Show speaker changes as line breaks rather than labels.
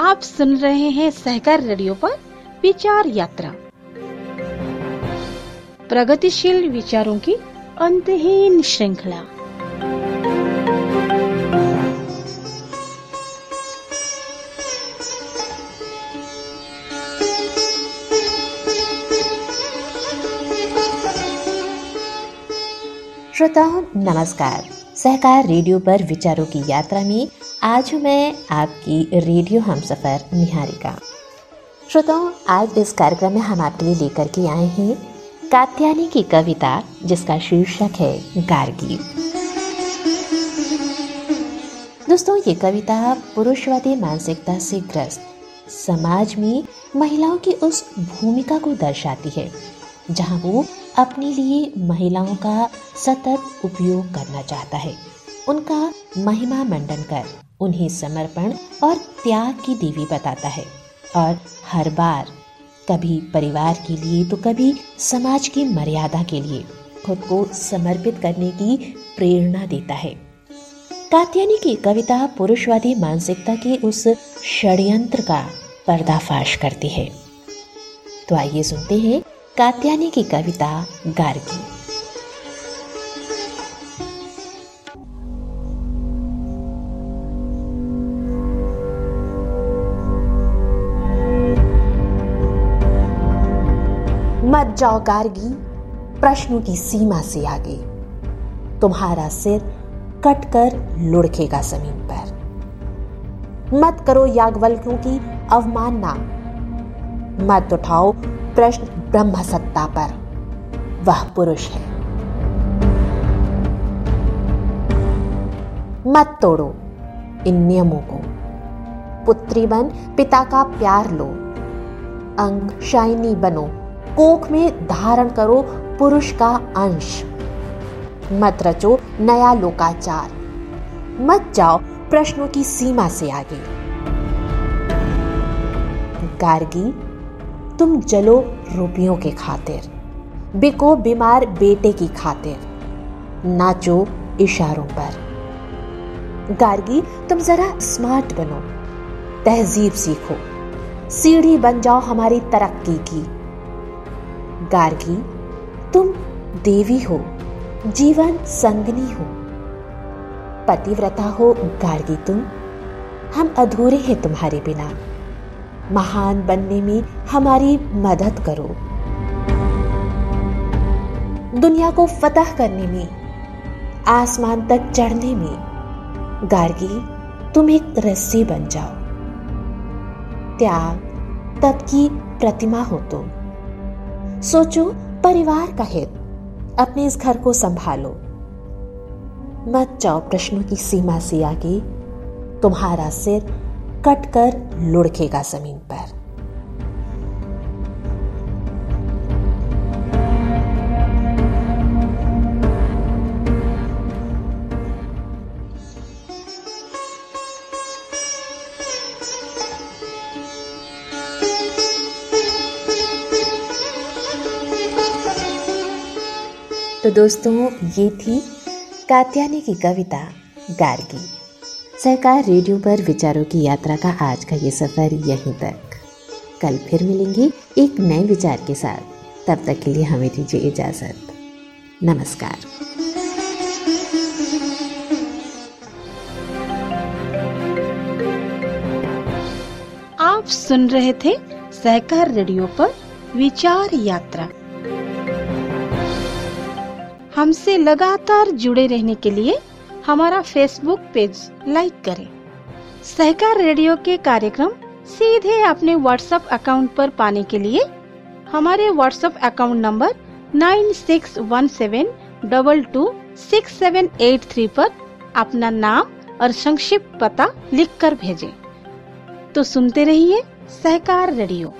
आप सुन रहे हैं सहकार रेडियो पर विचार यात्रा। प्रगतिशील विचारों की अंतहीन श्रृंखला।
श्रोताओं, नमस्कार। सहकार रेडियो पर विचारों की यात्रा में आज हूँ मैं आपकी रेडियो हम सफ़र निहारिका। श्रोताओं, आज इस कार्यक्रम में हम आपके लिए लेकर के आए हैं कात्यानी की कविता, जिसका शीर्षक है गार्गी। दोस्तों, ये कविता पुरुषवादी मानसिकता से ग्रस्त, समाज में महिलाओं की उस भूमिका को दर्शाती है, जहाँ वो अपने लिए महिलाओं का सतत उपयोग करना चाहता है। उनका महिमा मंडन कर, उन्हें समर्पण और त्याग की देवी बताता है। और हर बार, कभी परिवार के लिए तो कभी समाज की मर्यादा के लिए, खुद को समर्पित करने की प्रेरणा देता है। कात्यानी की कविता पुरुषवादी मानसिकता के उस षड्यंत्र का पर्दाफाश करती है। तो आइए सुनते हैं कात्यानी की कविता गार्गी। मत जाओ गार्गी प्रश्नों की सीमा से आगे। तुम्हारा सिर कटकर लुढ़केगा ज़मीन पर। मत करो याज्ञवल्क्यों की अवमानना। मत उठाओ प्रश्न ब्रह्म सत्ता पर। वह पुरुष है। मत तोड़ो इन नियमों को। पुत्री बन, पिता का प्यार लो। अंग शाइनी बनो। कोख में धारण करो पुरुष का अंश। मत रचो नया लोकाचार। मत जाओ प्रश्नों की सीमा से आगे। गार्गी, तुम जलो रुपयों के खातिर। बिको बीमार बेटे की खातिर। नाचो इशारों पर। गार्गी, तुम जरा स्मार्ट बनो। तहजीब सीखो। सीढ़ी बन जाओ हमारी तरक्की की। गार्गी, तुम देवी हो, जीवन संगनी हो। पतिव्रता हो गार्गी तुम, हम अधूरे हैं तुम्हारे बिना। महान बनने में हमारी मदद करो। दुनिया को फतह करने में, आसमान तक चढ़ने में, गार्गी, तुम एक रस्सी बन जाओ। त्याग तब की प्रतिमा हो तुम। सोचो, परिवार का हित। अपने इस घर को संभालो। मत जाओ प्रश्नों की सीमा से आगे। तुम्हारा सिर कटकर लुढ़केगा ज़मीन पर। तो दोस्तों, ये थी कात्यानी की कविता, गार्गी। सहकार रेडियो पर विचारों की यात्रा का आज का ये सफ़र यहीं तक। कल फिर मिलेंगे एक नए विचार के साथ। तब तक के लिए हमें दीजिए इजाज़त। नमस्कार।
आप सुन रहे थे सहकार रेडियो पर विचार यात्रा। हमसे लगातार जुड़े रहने के लिए हमारा फेसबुक पेज लाइक करें। सहकार रेडियो के कार्यक्रम सीधे अपने व्हाट्सएप अकाउंट पर पाने के लिए हमारे WhatsApp account number nine six one seven double two six seven eight three पर अपना नाम और संक्षिप्त पता लिख कर भेजें। तो सुनते रहिए सहकार रेडियो।